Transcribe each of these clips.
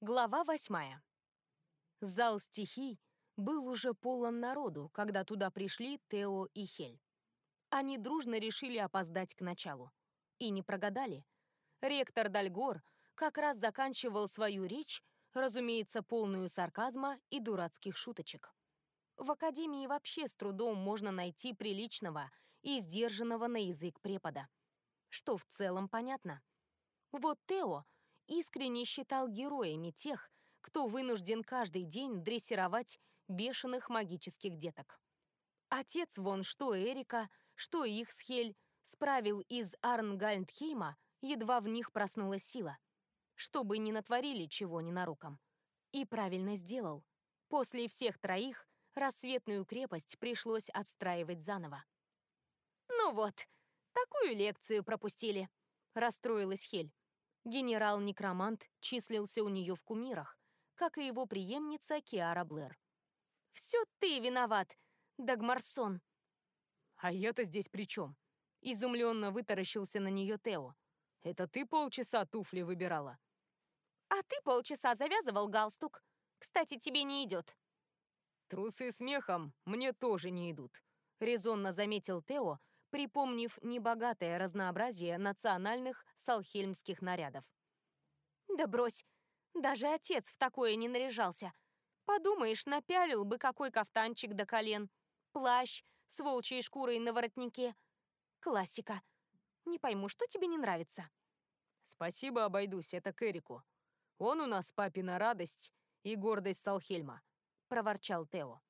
Глава восьмая. Зал стихий был уже полон народу, когда туда пришли Тео и Хель. Они дружно решили опоздать к началу. И не прогадали. Ректор Дальгор как раз заканчивал свою речь, разумеется, полную сарказма и дурацких шуточек. В академии вообще с трудом можно найти приличного и сдержанного на язык препода. Что в целом понятно. Вот Тео — искренне считал героями тех, кто вынужден каждый день дрессировать бешеных магических деток. Отец вон что Эрика, что их с Хель справил из Арнгальдхейма, едва в них проснулась сила. Чтобы не натворили чего ненароком. И правильно сделал. После всех троих рассветную крепость пришлось отстраивать заново. «Ну вот, такую лекцию пропустили», — расстроилась Хель. Генерал-некромант числился у нее в кумирах, как и его преемница Киара Блэр. «Все ты виноват, Дагмарсон!» «А я-то здесь при чем?» Изумленно вытаращился на нее Тео. «Это ты полчаса туфли выбирала?» «А ты полчаса завязывал галстук. Кстати, тебе не идет». «Трусы смехом мне тоже не идут», — резонно заметил Тео, припомнив небогатое разнообразие национальных салхельмских нарядов. «Да брось, даже отец в такое не наряжался. Подумаешь, напялил бы какой кафтанчик до колен, плащ с волчьей шкурой на воротнике. Классика. Не пойму, что тебе не нравится?» «Спасибо, обойдусь, это к Эрику. Он у нас папина радость и гордость Салхельма», — проворчал Тео.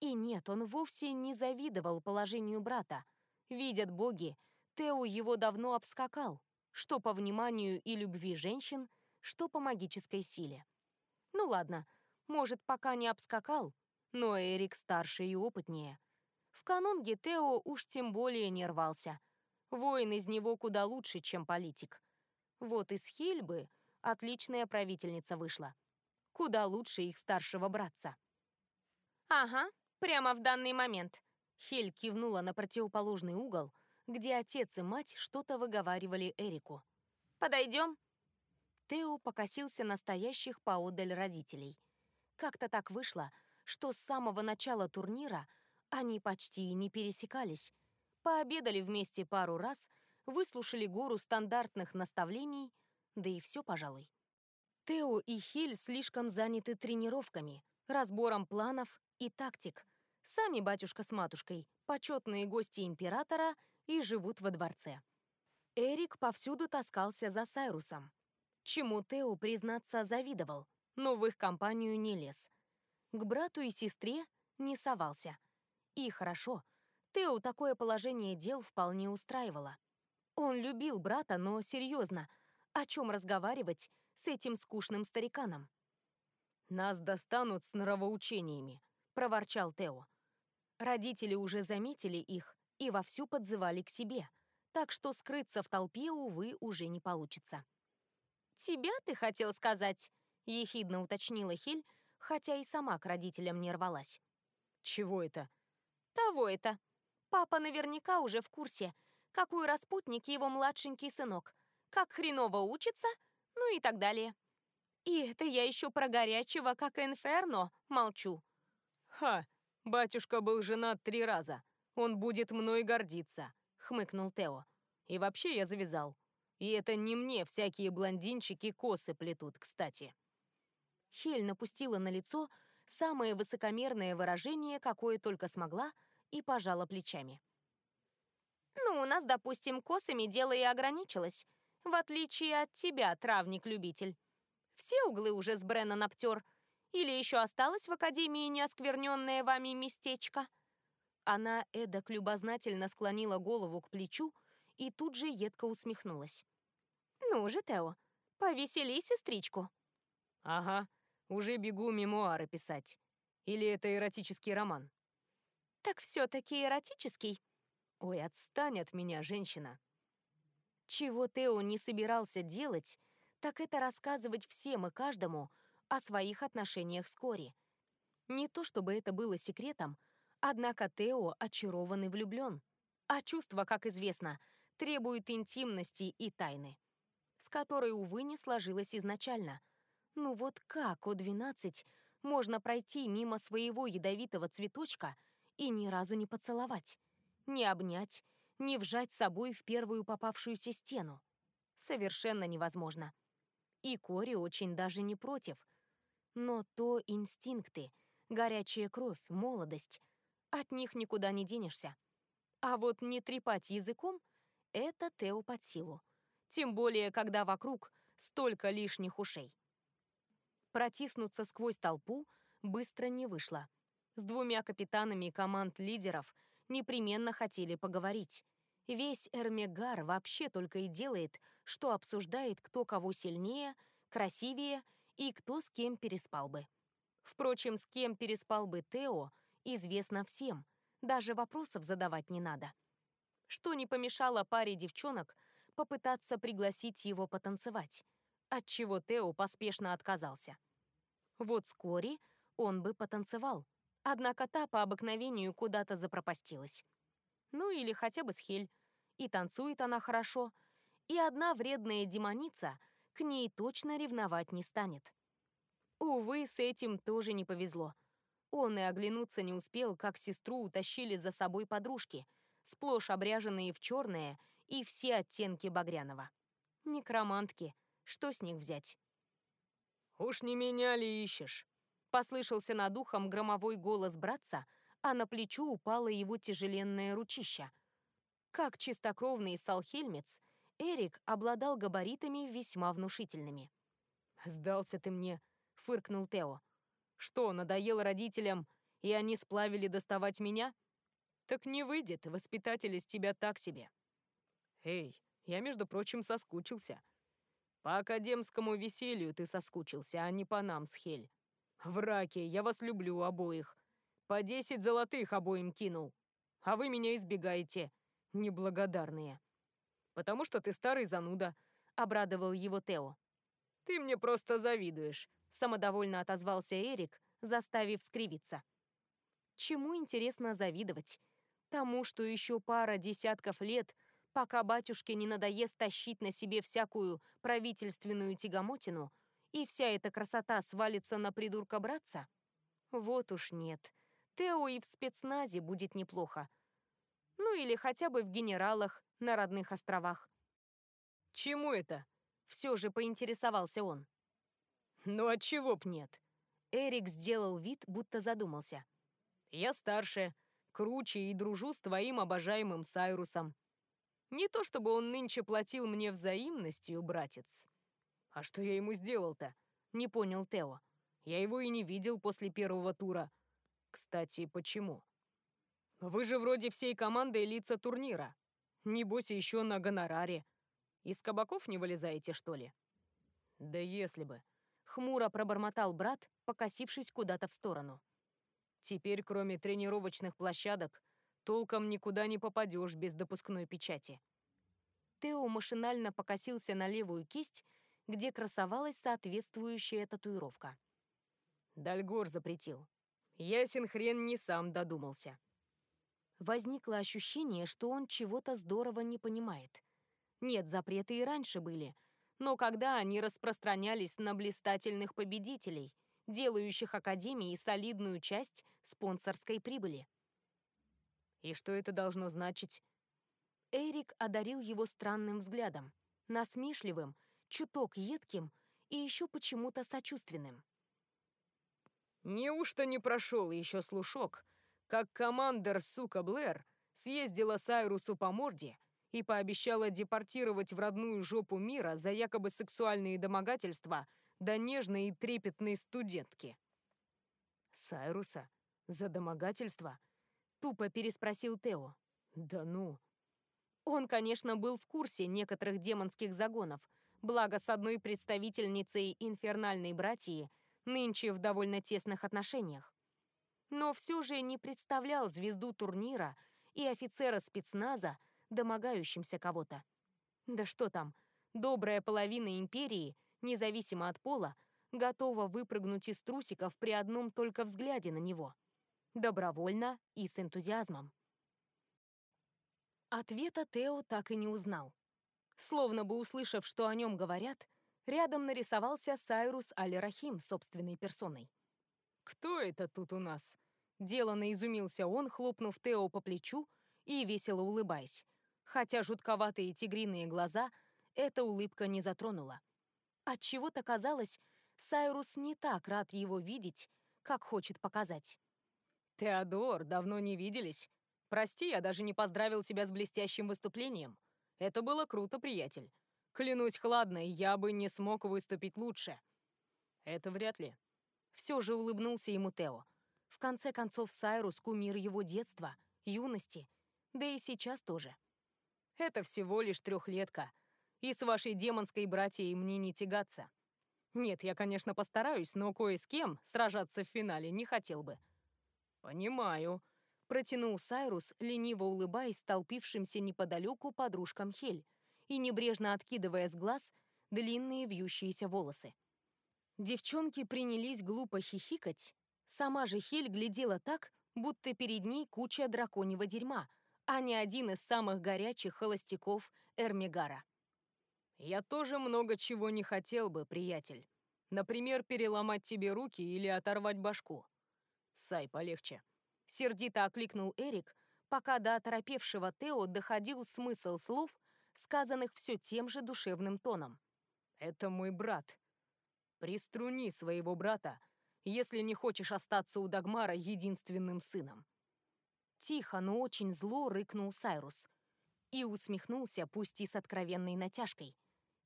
И нет, он вовсе не завидовал положению брата, Видят боги, Тео его давно обскакал, что по вниманию и любви женщин, что по магической силе. Ну ладно, может, пока не обскакал, но Эрик старше и опытнее. В канонге Тео уж тем более не рвался. Воин из него куда лучше, чем политик. Вот из Хильбы отличная правительница вышла. Куда лучше их старшего братца. «Ага, прямо в данный момент», Хель кивнула на противоположный угол, где отец и мать что-то выговаривали Эрику. «Подойдем?» Тео покосился настоящих поодаль родителей. Как-то так вышло, что с самого начала турнира они почти и не пересекались. Пообедали вместе пару раз, выслушали гору стандартных наставлений, да и все, пожалуй. Тео и Хиль слишком заняты тренировками, разбором планов и тактик – Сами батюшка с матушкой – почетные гости императора и живут во дворце. Эрик повсюду таскался за Сайрусом. Чему Тео, признаться, завидовал, но в их компанию не лез. К брату и сестре не совался. И хорошо, Тео такое положение дел вполне устраивало. Он любил брата, но серьезно, о чем разговаривать с этим скучным стариканом? «Нас достанут с нравоучениями», — проворчал Тео. Родители уже заметили их и вовсю подзывали к себе, так что скрыться в толпе, увы, уже не получится. «Тебя ты хотел сказать?» — ехидно уточнила Хиль, хотя и сама к родителям не рвалась. «Чего это?» «Того это. Папа наверняка уже в курсе, какой распутник его младшенький сынок, как хреново учится, ну и так далее. И это я еще про горячего, как инферно, молчу». «Ха!» «Батюшка был женат три раза. Он будет мной гордиться», — хмыкнул Тео. «И вообще я завязал. И это не мне всякие блондинчики косы плетут, кстати». Хель напустила на лицо самое высокомерное выражение, какое только смогла, и пожала плечами. «Ну, у нас, допустим, косами дело и ограничилось, в отличие от тебя, травник-любитель. Все углы уже с Бреннан обтер, или еще осталось в Академии неоскверненное вами местечко?» Она эдак любознательно склонила голову к плечу и тут же едко усмехнулась. «Ну же, Тео, повесели сестричку». «Ага, уже бегу мемуары писать. Или это эротический роман?» «Так все-таки эротический?» «Ой, отстань от меня, женщина!» Чего Тео не собирался делать, так это рассказывать всем и каждому, о своих отношениях с Кори. Не то чтобы это было секретом, однако Тео очарован и влюблен. А чувство, как известно, требует интимности и тайны, с которой, увы, не сложилось изначально. Ну вот как О-12 можно пройти мимо своего ядовитого цветочка и ни разу не поцеловать, не обнять, не вжать собой в первую попавшуюся стену? Совершенно невозможно. И Кори очень даже не против. Но то инстинкты, горячая кровь, молодость. От них никуда не денешься. А вот не трепать языком — это Тео под силу. Тем более, когда вокруг столько лишних ушей. Протиснуться сквозь толпу быстро не вышло. С двумя капитанами команд лидеров непременно хотели поговорить. Весь Эрмегар вообще только и делает, что обсуждает, кто кого сильнее, красивее и кто с кем переспал бы. Впрочем, с кем переспал бы Тео, известно всем, даже вопросов задавать не надо. Что не помешало паре девчонок попытаться пригласить его потанцевать, отчего Тео поспешно отказался. Вот вскоре он бы потанцевал, однако та по обыкновению куда-то запропастилась. Ну или хотя бы с Хель. И танцует она хорошо, и одна вредная демоница к ней точно ревновать не станет. Увы, с этим тоже не повезло. Он и оглянуться не успел, как сестру утащили за собой подружки, сплошь обряженные в черное и все оттенки багряного. Некромантки, что с них взять? «Уж не меня ли ищешь?» Послышался над ухом громовой голос братца, а на плечо упало его тяжеленное ручище. Как чистокровный салхельмец, Эрик обладал габаритами весьма внушительными. «Сдался ты мне», — фыркнул Тео. «Что, надоел родителям, и они сплавили доставать меня? Так не выйдет, воспитатель из тебя так себе». «Эй, я, между прочим, соскучился. По академскому веселью ты соскучился, а не по нам с Хель. В раке, я вас люблю обоих. По десять золотых обоим кинул. А вы меня избегаете, неблагодарные. Потому что ты старый зануда, обрадовал его Тео. Ты мне просто завидуешь, самодовольно отозвался Эрик, заставив скривиться. Чему интересно завидовать? Тому, что еще пара десятков лет, пока батюшке не надоест тащить на себе всякую правительственную тягомотину, и вся эта красота свалится на придурка братца? Вот уж нет. Тео и в спецназе будет неплохо. Ну или хотя бы в генералах на родных островах. «Чему это?» — все же поинтересовался он. «Ну от чего б нет?» Эрик сделал вид, будто задумался. «Я старше, круче и дружу с твоим обожаемым Сайрусом. Не то чтобы он нынче платил мне взаимностью, братец. А что я ему сделал-то? Не понял Тео. Я его и не видел после первого тура. Кстати, почему? Вы же вроде всей командой лица турнира. Небось, еще на гонораре. Из кабаков не вылезаете, что ли? Да если бы. Хмуро пробормотал брат, покосившись куда-то в сторону. Теперь, кроме тренировочных площадок, толком никуда не попадешь без допускной печати. Тео машинально покосился на левую кисть, где красовалась соответствующая татуировка. Дальгор запретил. Ясен хрен не сам додумался. Возникло ощущение, что он чего-то здорово не понимает. Нет, запреты и раньше были, но когда они распространялись на блистательных победителей, делающих Академии солидную часть спонсорской прибыли. И что это должно значить? Эрик одарил его странным взглядом, насмешливым, чуток едким и еще почему-то сочувственным. Неужто не прошел еще слушок, как командир сука Блэр съездила Сайрусу по морде и пообещала депортировать в родную жопу мира за якобы сексуальные домогательства до нежной и трепетной студентки? Сайруса? За домогательство? Тупо переспросил Тео. Да ну. Он, конечно, был в курсе некоторых демонских загонов, благо с одной представительницей инфернальной братьи – нынче в довольно тесных отношениях. Но все же не представлял звезду турнира и офицера спецназа, домогающимся кого-то. Да что там, добрая половина империи, независимо от пола, готова выпрыгнуть из трусиков при одном только взгляде на него. Добровольно и с энтузиазмом. Ответа Тео так и не узнал. Словно бы услышав, что о нем говорят, Рядом нарисовался Сайрус Аль-Рахим собственной персоной. «Кто это тут у нас?» Деланно изумился он, хлопнув Тео по плечу и весело улыбаясь. Хотя жутковатые тигриные глаза эта улыбка не затронула. Отчего-то казалось, Сайрус не так рад его видеть, как хочет показать. «Теодор, давно не виделись. Прости, я даже не поздравил тебя с блестящим выступлением. Это было круто, приятель. Клянусь хладно, я бы не смог выступить лучше». «Это вряд ли». Все же улыбнулся ему Тео. В конце концов, Сайрус — кумир его детства, юности, да и сейчас тоже. «Это всего лишь трехлетка, и с вашей демонской братьей мне не тягаться. Нет, я, конечно, постараюсь, но кое с кем сражаться в финале не хотел бы». «Понимаю», — протянул Сайрус, лениво улыбаясь столпившимся неподалеку подружкам Хель и небрежно откидывая с глаз длинные вьющиеся волосы. Девчонки принялись глупо хихикать, сама же Хель глядела так, будто перед ней куча драконьего дерьма, а не один из самых горячих холостяков Эрмигара. «Я тоже много чего не хотел бы, приятель. Например, переломать тебе руки или оторвать башку. Сай, полегче». Сердито окликнул Эрик, пока до оторопевшего Тео доходил смысл слов, сказанных все тем же душевным тоном. «Это мой брат. Приструни своего брата, если не хочешь остаться у Дагмара единственным сыном». Тихо, но очень зло рыкнул Сайрус. И усмехнулся, пусть и с откровенной натяжкой.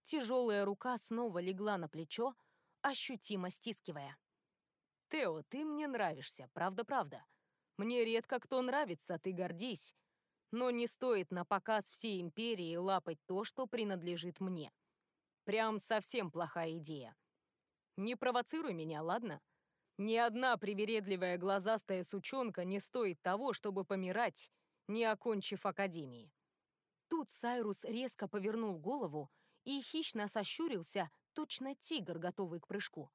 Тяжелая рука снова легла на плечо, ощутимо стискивая. «Тео, ты мне нравишься, правда-правда. Мне редко кто нравится, ты гордись. Но не стоит на показ всей империи лапать то, что принадлежит мне. Прям совсем плохая идея. Не провоцируй меня, ладно? Ни одна привередливая глазастая сучонка не стоит того, чтобы помирать, не окончив академии. Тут Сайрус резко повернул голову и хищно сощурился, точно тигр, готовый к прыжку.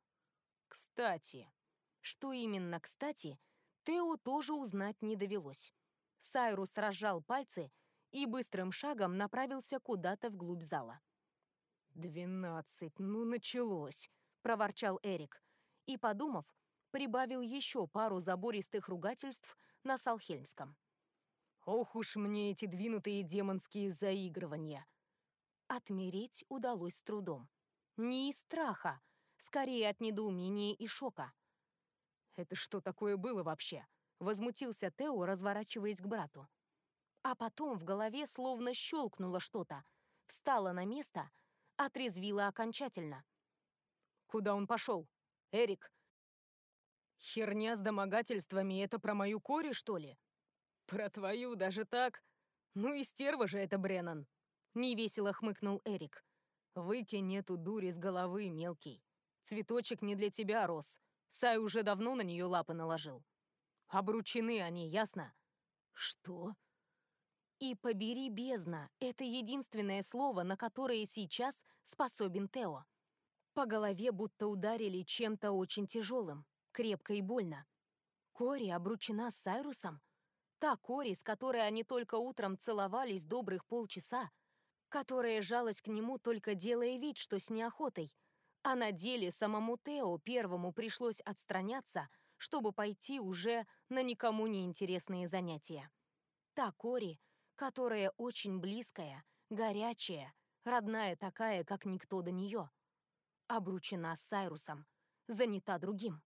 Кстати, что именно кстати, Тео тоже узнать не довелось. Сайрус разжал пальцы и быстрым шагом направился куда-то вглубь зала. «Двенадцать, ну началось!» — проворчал Эрик. И, подумав, прибавил еще пару забористых ругательств на Салхельмском. «Ох уж мне эти двинутые демонские заигрывания!» Отмереть удалось с трудом. Не из страха, скорее от недоумения и шока. «Это что такое было вообще?» — возмутился Тео, разворачиваясь к брату. А потом в голове словно щелкнуло что-то, встало на место, отрезвило окончательно. «Куда он пошел? Эрик, Херня с домогательствами — это про мою Кори, что ли? Про твою даже так? Ну и стерва же это, Бреннан. Невесело хмыкнул Эрик. Выкинь эту дурь из головы, мелкий. Цветочек не для тебя рос. Сай уже давно на нее лапы наложил. Обручены они, ясно? Что? И побери бездна — это единственное слово, на которое сейчас способен Тео. По голове будто ударили чем-то очень тяжелым крепко и больно. Кори обручена с Сайрусом? Та Кори, с которой они только утром целовались добрых полчаса, которая жалась к нему, только делая вид, что с неохотой, а на деле самому Тео первому пришлось отстраняться, чтобы пойти уже на никому не интересные занятия. Та Кори, которая очень близкая, горячая, родная такая, как никто до нее. Обручена с Сайрусом, занята другим.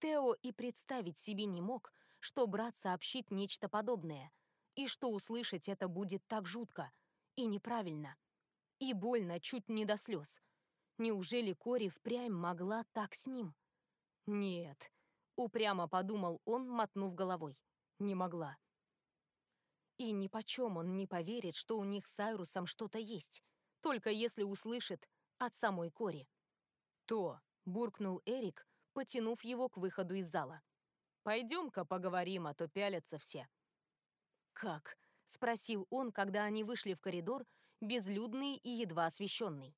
Тео и представить себе не мог, что брат сообщит нечто подобное, и что услышать это будет так жутко и неправильно, и больно чуть не до слез. Неужели Кори впрямь могла так с ним? Нет, упрямо подумал он, мотнув головой. Не могла. И ни почем он не поверит, что у них с Айрусом что-то есть, только если услышит от самой Кори. «То», — буркнул Эрик, потянув его к выходу из зала. «Пойдем-ка поговорим, а то пялятся все». «Как?» — спросил он, когда они вышли в коридор, безлюдный и едва освещенный.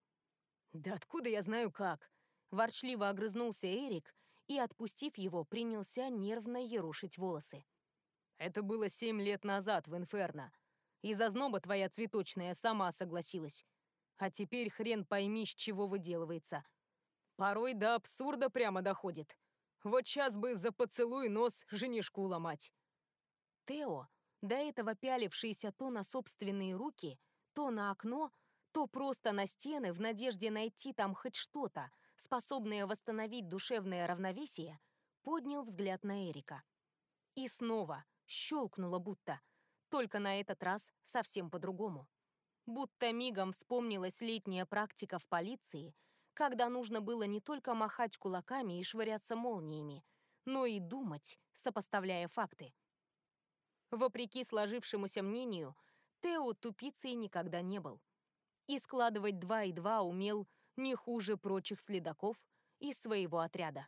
«Да откуда я знаю как?» — ворчливо огрызнулся Эрик и, отпустив его, принялся нервно ерушить волосы. «Это было семь лет назад в Инферно. Из-за зноба твоя цветочная сама согласилась. А теперь хрен пойми, с чего выделывается. Порой до абсурда прямо доходит. Вот сейчас бы за поцелуй нос женишку ломать. Тео, до этого пялившийся то на собственные руки, то на окно, то просто на стены в надежде найти там хоть что-то, способное восстановить душевное равновесие, поднял взгляд на Эрика. И снова щелкнуло будто, только на этот раз совсем по-другому. Будто мигом вспомнилась летняя практика в полиции, когда нужно было не только махать кулаками и швыряться молниями, но и думать, сопоставляя факты. Вопреки сложившемуся мнению, Тео тупицей никогда не был. И складывать два и два умел не хуже прочих следаков из своего отряда.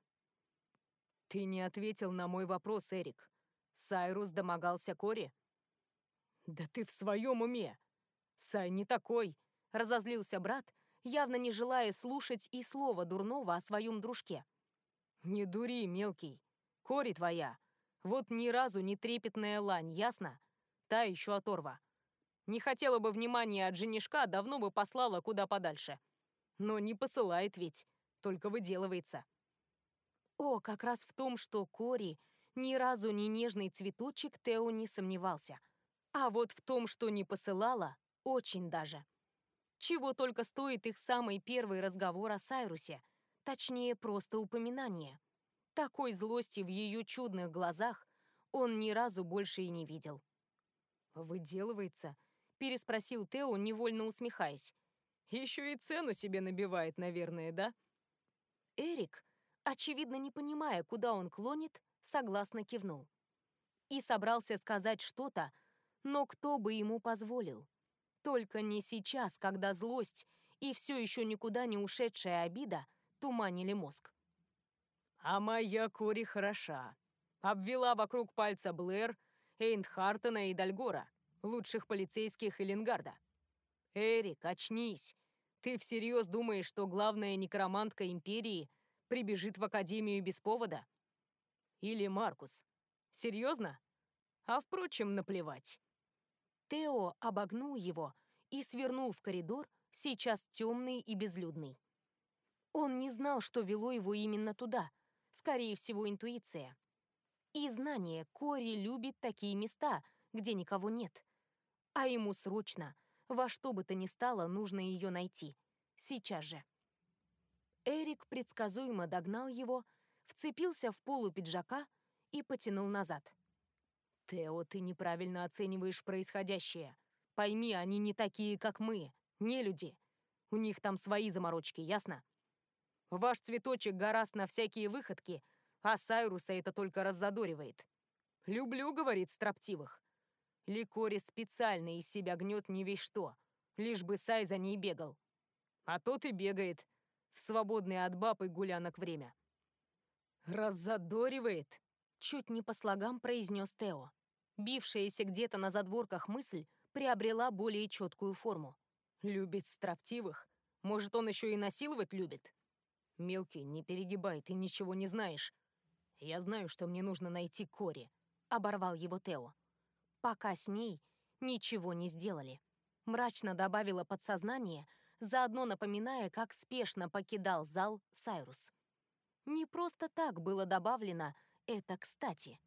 «Ты не ответил на мой вопрос, Эрик. Сайрус домогался Кори?» «Да ты в своем уме! Сай не такой!» — разозлился брат, явно не желая слушать и слова дурного о своем дружке. «Не дури, мелкий. Кори твоя. Вот ни разу не трепетная лань, ясно? Та еще оторва. Не хотела бы внимания от женишка, давно бы послала куда подальше. Но не посылает ведь, только выделывается». О, как раз в том, что Кори ни разу не нежный цветочек, Тео не сомневался. А вот в том, что не посылала, очень даже. Чего только стоит их самый первый разговор о Сайрусе, точнее, просто упоминание. Такой злости в ее чудных глазах он ни разу больше и не видел. «Выделывается?» — переспросил Тео, невольно усмехаясь. «Еще и цену себе набивает, наверное, да?» Эрик, очевидно не понимая, куда он клонит, согласно кивнул. И собрался сказать что-то, но кто бы ему позволил? Только не сейчас, когда злость и все еще никуда не ушедшая обида туманили мозг. «А моя Кори хороша. Обвела вокруг пальца Блэр, Эйнхартена и Дальгора, лучших полицейских Эллингарда. Эрик, очнись. Ты всерьез думаешь, что главная некромантка Империи прибежит в Академию без повода? Или Маркус? Серьезно? А впрочем, наплевать. Тео обогнул его и свернул в коридор, сейчас темный и безлюдный. Он не знал, что вело его именно туда. Скорее всего, интуиция. И знание, Кори любит такие места, где никого нет. А ему срочно, во что бы то ни стало, нужно ее найти. Сейчас же. Эрик предсказуемо догнал его, вцепился в полу пиджака и потянул назад. «Тео, ты неправильно оцениваешь происходящее. Пойми, они не такие, как мы, не люди. У них там свои заморочки, ясно? Ваш цветочек гораст на всякие выходки, а Сайруса это только раззадоривает. «Люблю», — говорит, строптивых. Ликори специально из себя гнет не весь что, лишь бы Сай за ней бегал. А тот и бегает в свободное от баб и гулянок время. «Раззадоривает?» — чуть не по слогам произнес Тео. Бившаяся где-то на задворках мысль приобрела более четкую форму. «Любит строптивых? Может, он еще и насиловать любит?» «Мелкий, не перегибай, ты ничего не знаешь. Я знаю, что мне нужно найти Кори», — оборвал его Тео. «Пока с ней ничего не сделали», — мрачно добавило подсознание, заодно напоминая, как спешно покидал зал Сайрус. Не просто так было добавлено «это кстати».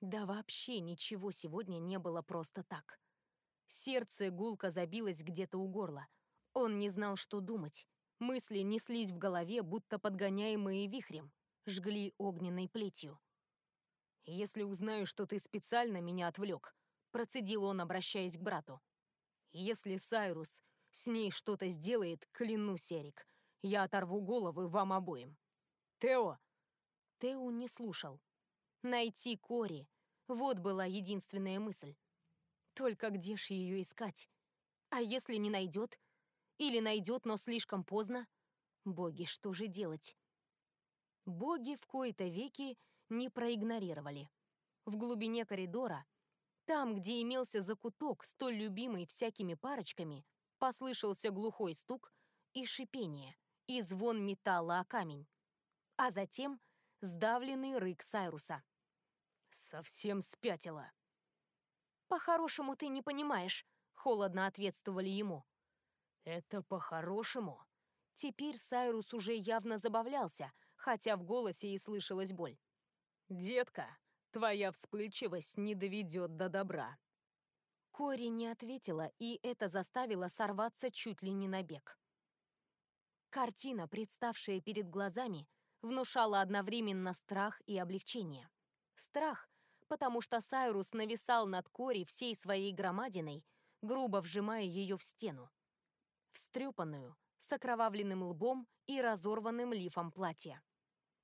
Да вообще ничего сегодня не было просто так. Сердце гулко забилось где-то у горла. Он не знал, что думать. Мысли неслись в голове, будто подгоняемые вихрем, жгли огненной плетью. «Если узнаю, что ты специально меня отвлек», — процедил он, обращаясь к брату. «Если Сайрус с ней что-то сделает, клянусь, Эрик, я оторву головы вам обоим». «Тео!» Тео не слушал. Найти Кори, вот была единственная мысль. Только где ж ее искать? А если не найдет? Или найдет, но слишком поздно? Боги, что же делать? Боги в кои-то веки не проигнорировали. В глубине коридора, там, где имелся закуток, столь любимый всякими парочками, послышался глухой стук и шипение, и звон металла о камень. А затем сдавленный рык Сайруса. Совсем спятила. По-хорошему ты не понимаешь, холодно ответствовали ему. Это по-хорошему? Теперь Сайрус уже явно забавлялся, хотя в голосе и слышалась боль. «Детка, твоя вспыльчивость не доведет до добра». Кори не ответила, и это заставило сорваться чуть ли не на бег. Картина, представшая перед глазами, внушала одновременно страх и облегчение. Страх, потому что Сайрус нависал над Кори всей своей громадиной, грубо вжимая ее в стену. Встрепанную, с окровавленным лбом и разорванным лифом платья.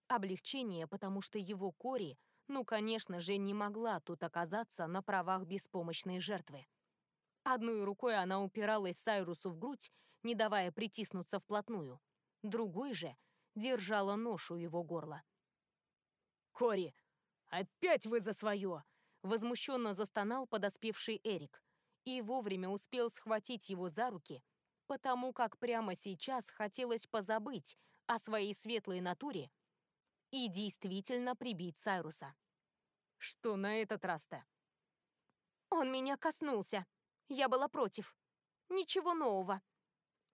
Облегчение, потому что его Кори, ну, конечно же, не могла тут оказаться на правах беспомощной жертвы. Одной рукой она упиралась Сайрусу в грудь, не давая притиснуться вплотную. Другой же держала нож у его горла. «Кори, опять вы за свое!» Возмущенно застонал подоспевший Эрик и вовремя успел схватить его за руки, потому как прямо сейчас хотелось позабыть о своей светлой натуре и действительно прибить Сайруса. «Что на этот раз-то?» «Он меня коснулся. Я была против. Ничего нового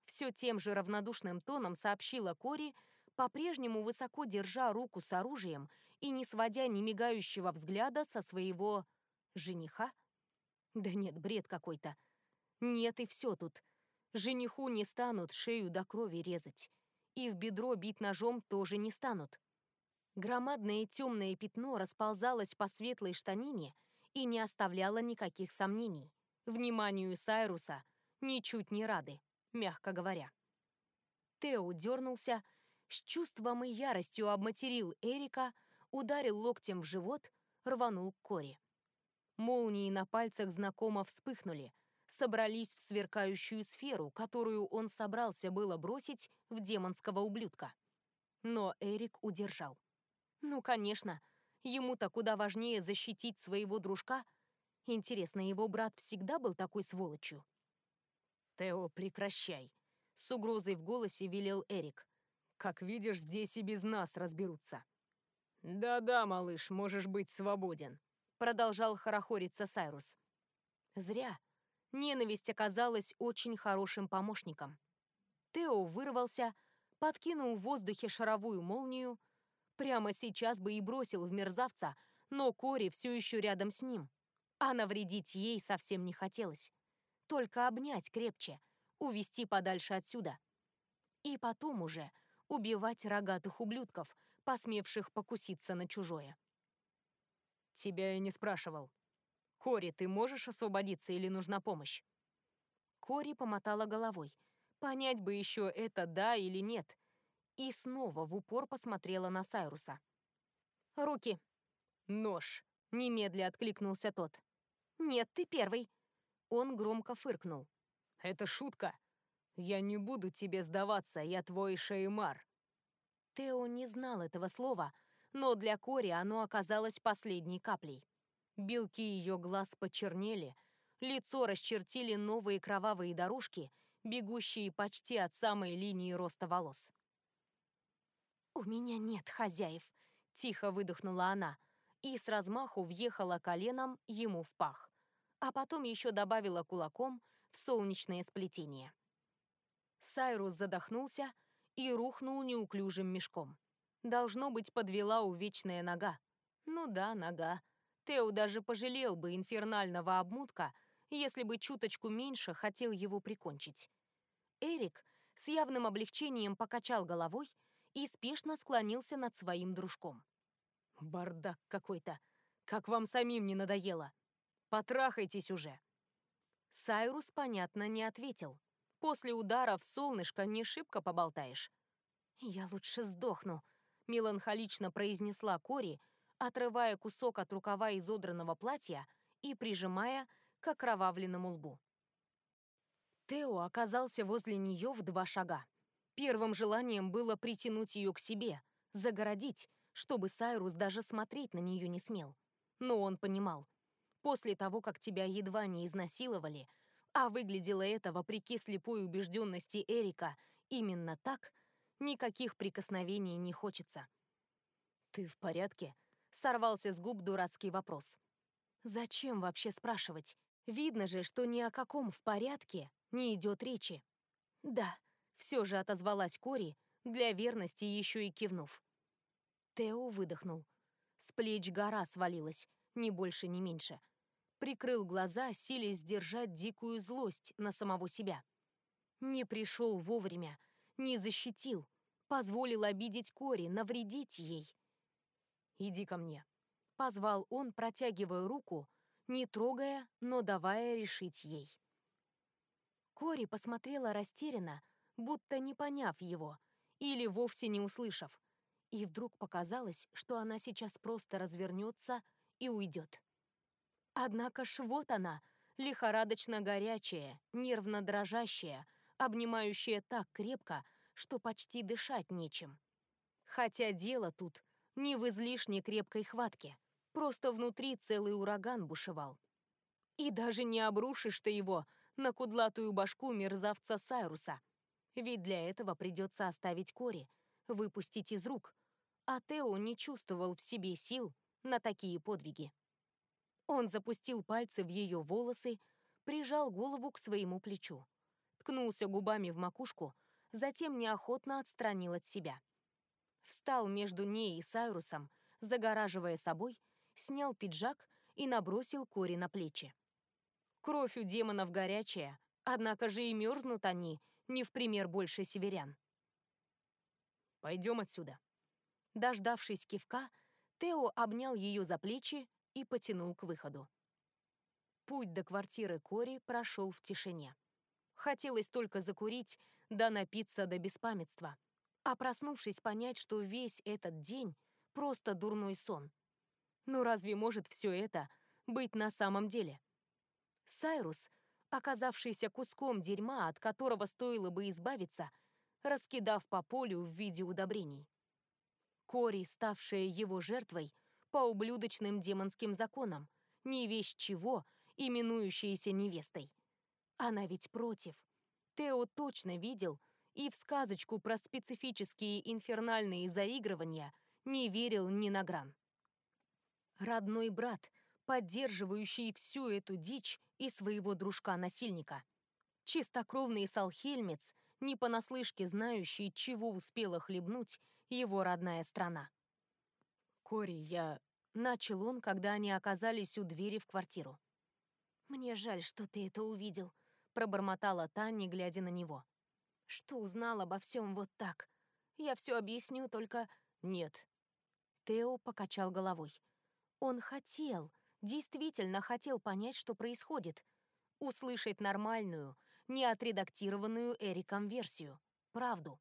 все тем же равнодушным тоном сообщила Кори, по-прежнему высоко держа руку с оружием и не сводя ни мигающего взгляда со своего жениха. Да нет, бред какой-то. Нет, и все тут. Жениху не станут шею до крови резать. И в бедро бить ножом тоже не станут. Громадное темное пятно расползалось по светлой штанине и не оставляло никаких сомнений. Вниманию Сайруса ничуть не рады мягко говоря. Тео дернулся, с чувством и яростью обматерил Эрика, ударил локтем в живот, рванул к Кори. Молнии на пальцах знакомо вспыхнули, собрались в сверкающую сферу, которую он собрался было бросить в демонского ублюдка. Но Эрик удержал. Ну, конечно, ему-то куда важнее защитить своего дружка. Интересно, его брат всегда был такой сволочью? «Тео, прекращай!» С угрозой в голосе велел Эрик. «Как видишь, здесь и без нас разберутся». «Да-да, малыш, можешь быть свободен», продолжал хорохориться Сайрус. Зря. Ненависть оказалась очень хорошим помощником. Тео вырвался, подкинул в воздухе шаровую молнию. Прямо сейчас бы и бросил в мерзавца, но Кори все еще рядом с ним. А навредить ей совсем не хотелось. Только обнять крепче, увести подальше отсюда. И потом уже убивать рогатых ублюдков, посмевших покуситься на чужое. Тебя я не спрашивал. Кори, ты можешь освободиться или нужна помощь? Кори помотала головой. Понять бы еще это да или нет. И снова в упор посмотрела на Сайруса. «Руки!» «Нож!» — немедля откликнулся тот. «Нет, ты первый!» Он громко фыркнул. «Это шутка. Я не буду тебе сдаваться, я твой Шеймар». Тео не знал этого слова, но для Кори оно оказалось последней каплей. Белки ее глаз почернели, лицо расчертили новые кровавые дорожки, бегущие почти от самой линии роста волос. «У меня нет хозяев», — тихо выдохнула она и с размаху въехала коленом ему в пах а потом еще добавила кулаком в солнечное сплетение. Сайрус задохнулся и рухнул неуклюжим мешком. Должно быть, подвела увечная нога. Ну да, нога. Тео даже пожалел бы инфернального обмутка, если бы чуточку меньше хотел его прикончить. Эрик с явным облегчением покачал головой и спешно склонился над своим дружком. «Бардак какой-то! Как вам самим не надоело!» Потрахайтесь уже!» Сайрус, понятно, не ответил. После удара в солнышко не шибко поболтаешь. «Я лучше сдохну», — меланхолично произнесла Кори, отрывая кусок от рукава изодранного платья и прижимая к окровавленному лбу. Тео оказался возле нее в два шага. Первым желанием было притянуть ее к себе, загородить, чтобы Сайрус даже смотреть на нее не смел. Но он понимал, после того, как тебя едва не изнасиловали, а выглядело это, вопреки слепой убежденности Эрика, именно так, никаких прикосновений не хочется. «Ты в порядке?» — сорвался с губ дурацкий вопрос. «Зачем вообще спрашивать? Видно же, что ни о каком «в порядке» не идет речи». «Да», — все же отозвалась Кори, для верности еще и кивнув. Тео выдохнул. С плеч гора свалилась, ни больше, ни меньше. Прикрыл глаза, силясь сдержать дикую злость на самого себя. Не пришел вовремя, не защитил, позволил обидеть Кори, навредить ей. «Иди ко мне», — позвал он, протягивая руку, не трогая, но давая решить ей. Кори посмотрела растерянно, будто не поняв его, или вовсе не услышав, и вдруг показалось, что она сейчас просто развернется и уйдет. Однако ж вот она, лихорадочно горячая, нервно дрожащая, обнимающая так крепко, что почти дышать нечем. Хотя дело тут не в излишне крепкой хватке, просто внутри целый ураган бушевал. И даже не обрушишь ты его на кудлатую башку мерзавца Сайруса, ведь для этого придется оставить Кори, выпустить из рук, а Тео не чувствовал в себе сил на такие подвиги. Он запустил пальцы в ее волосы, прижал голову к своему плечу, ткнулся губами в макушку, затем неохотно отстранил от себя. Встал между ней и Сайрусом, загораживая собой, снял пиджак и набросил Кори на плечи. Кровь у демонов горячая, однако же и мерзнут они не в пример больше северян. «Пойдем отсюда». Дождавшись кивка, Тео обнял ее за плечи и потянул к выходу. Путь до квартиры Кори прошел в тишине. Хотелось только закурить, да напиться до беспамятства, а проснувшись понять, что весь этот день просто дурной сон. Но разве может все это быть на самом деле? Сайрус, оказавшийся куском дерьма, от которого стоило бы избавиться, раскидав по полю в виде удобрений. Кори, ставшая его жертвой по ублюдочным демонским законам, не вещь чего, именующаяся невестой. Она ведь против. Тео точно видел и в сказочку про специфические инфернальные заигрывания не верил ни на гран. Родной брат, поддерживающий всю эту дичь и своего дружка-насильника. Чистокровный салхельмец, не понаслышке знающий, чего успела хлебнуть его родная страна. «Кори, я...» — начал он, когда они оказались у двери в квартиру. «Мне жаль, что ты это увидел», — пробормотала Таня, глядя на него. «Что узнал обо всем вот так? Я все объясню, только...» «Нет». Тео покачал головой. Он хотел, действительно хотел понять, что происходит. Услышать нормальную, не отредактированную Эриком версию. Правду.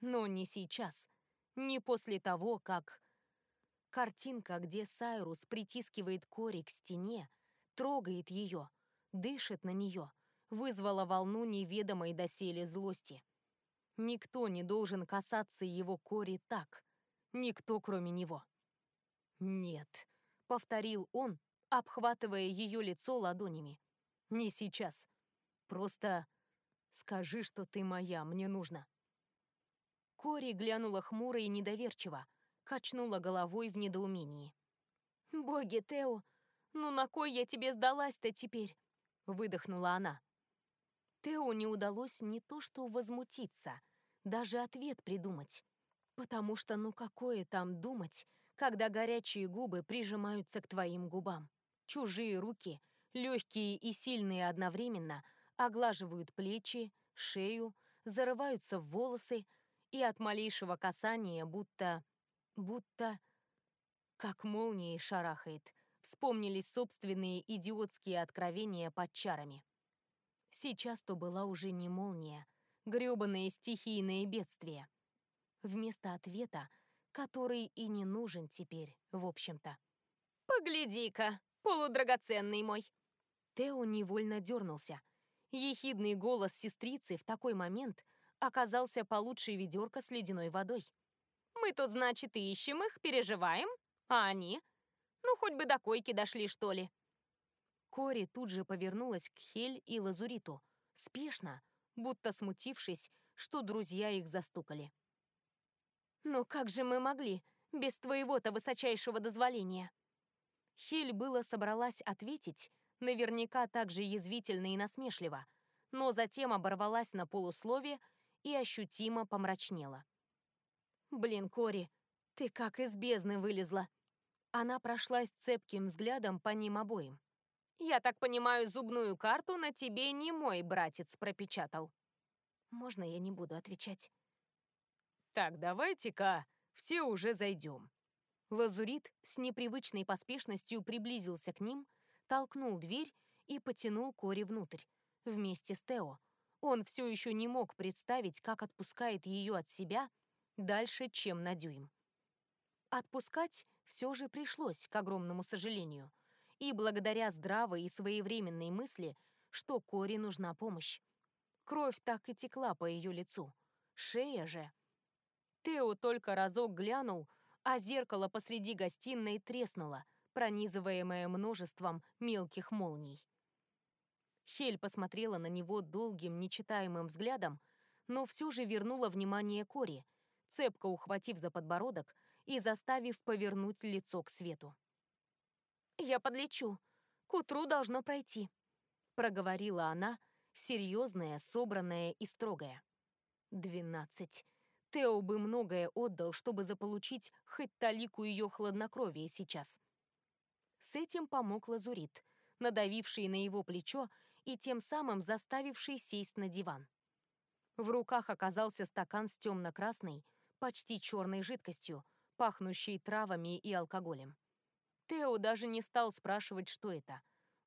Но не сейчас. Не после того, как... Картинка, где Сайрус притискивает Кори к стене, трогает ее, дышит на нее, вызвала волну неведомой доселе злости. Никто не должен касаться его Кори так. Никто, кроме него. «Нет», — повторил он, обхватывая ее лицо ладонями. «Не сейчас. Просто скажи, что ты моя, мне нужно». Кори глянула хмуро и недоверчиво, качнула головой в недоумении. «Боги, Тео, ну на кой я тебе сдалась-то теперь?» выдохнула она. Тео не удалось не то что возмутиться, даже ответ придумать. Потому что ну какое там думать, когда горячие губы прижимаются к твоим губам. Чужие руки, легкие и сильные одновременно, оглаживают плечи, шею, зарываются в волосы, и от малейшего касания будто... будто... Как молнией шарахает. Вспомнились собственные идиотские откровения под чарами. Сейчас то была уже не молния, грёбаное стихийное бедствие. Вместо ответа, который и не нужен теперь, в общем-то. «Погляди-ка, полудрагоценный мой!» Тео невольно дернулся. Ехидный голос сестрицы в такой момент оказался получше ведерка с ледяной водой. «Мы тут, значит, ищем их, переживаем, а они? Ну, хоть бы до койки дошли, что ли». Кори тут же повернулась к Хель и Лазуриту, спешно, будто смутившись, что друзья их застукали. «Но как же мы могли, без твоего-то высочайшего дозволения?» Хель было собралась ответить, наверняка так же язвительно и насмешливо, но затем оборвалась на полуслове и ощутимо помрачнела. «Блин, Кори, ты как из бездны вылезла!» Она прошлась цепким взглядом по ним обоим. «Я так понимаю, зубную карту на тебе не мой братец пропечатал». «Можно я не буду отвечать?» «Так, давайте-ка все уже зайдем». Лазурит с непривычной поспешностью приблизился к ним, толкнул дверь и потянул Кори внутрь, вместе с Тео. Он все еще не мог представить, как отпускает ее от себя дальше, чем на дюйм. Отпускать все же пришлось, к огромному сожалению, и благодаря здравой и своевременной мысли, что Кори нужна помощь. Кровь так и текла по ее лицу. Шея же... Тео только разок глянул, а зеркало посреди гостиной треснуло, пронизываемое множеством мелких молний. Хель посмотрела на него долгим, нечитаемым взглядом, но все же вернула внимание Кори, цепко ухватив за подбородок и заставив повернуть лицо к свету. «Я подлечу. К утру должно пройти», — проговорила она, серьезная, собранная и строгая. «Двенадцать. Тео бы многое отдал, чтобы заполучить хоть талику ее хладнокровия сейчас». С этим помог Лазурит, надавивший на его плечо и тем самым заставивший сесть на диван. В руках оказался стакан с темно-красной, почти черной жидкостью, пахнущей травами и алкоголем. Тео даже не стал спрашивать, что это.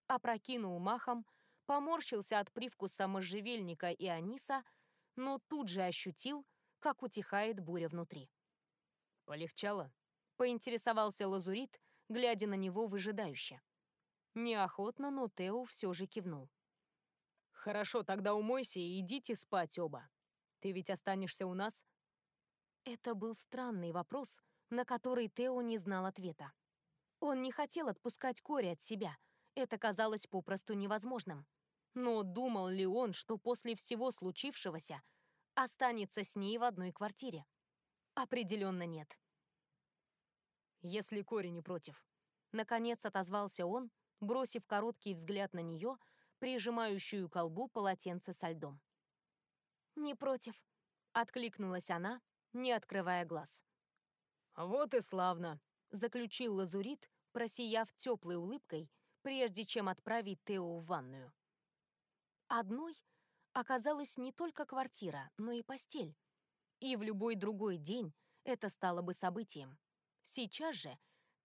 Опрокинул махом, поморщился от привкуса можжевельника и аниса, но тут же ощутил, как утихает буря внутри. «Полегчало?» — поинтересовался Лазурит, глядя на него выжидающе. Неохотно, но Тео все же кивнул. «Хорошо, тогда умойся и идите спать оба. Ты ведь останешься у нас?» Это был странный вопрос, на который Тео не знал ответа. Он не хотел отпускать Кори от себя. Это казалось попросту невозможным. Но думал ли он, что после всего случившегося останется с ней в одной квартире? Определенно нет. «Если Кори не против». Наконец отозвался он, бросив короткий взгляд на нее — прижимающую колбу полотенце со льдом. «Не против», — откликнулась она, не открывая глаз. «Вот и славно», — заключил Лазурит, просияв теплой улыбкой, прежде чем отправить Тео в ванную. Одной оказалась не только квартира, но и постель. И в любой другой день это стало бы событием. Сейчас же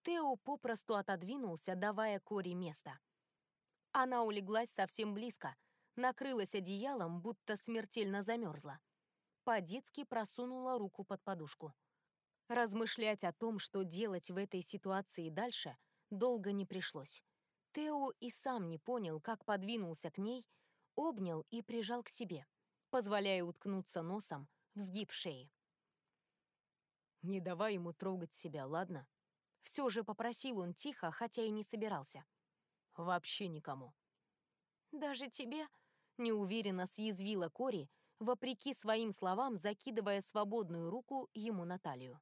Тео попросту отодвинулся, давая Кори место. Она улеглась совсем близко, накрылась одеялом, будто смертельно замерзла. По-детски просунула руку под подушку. Размышлять о том, что делать в этой ситуации дальше, долго не пришлось. Тео и сам не понял, как подвинулся к ней, обнял и прижал к себе, позволяя уткнуться носом в сгиб шеи. «Не давай ему трогать себя, ладно?» Все же попросил он тихо, хотя и не собирался. Вообще никому. Даже тебе? Неуверенно съязвила Кори, вопреки своим словам, закидывая свободную руку ему на талию.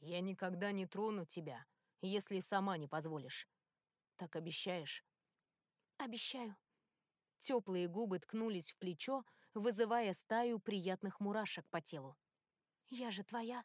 «Я никогда не трону тебя, если сама не позволишь. Так обещаешь?» «Обещаю». Теплые губы ткнулись в плечо, вызывая стаю приятных мурашек по телу. «Я же твоя».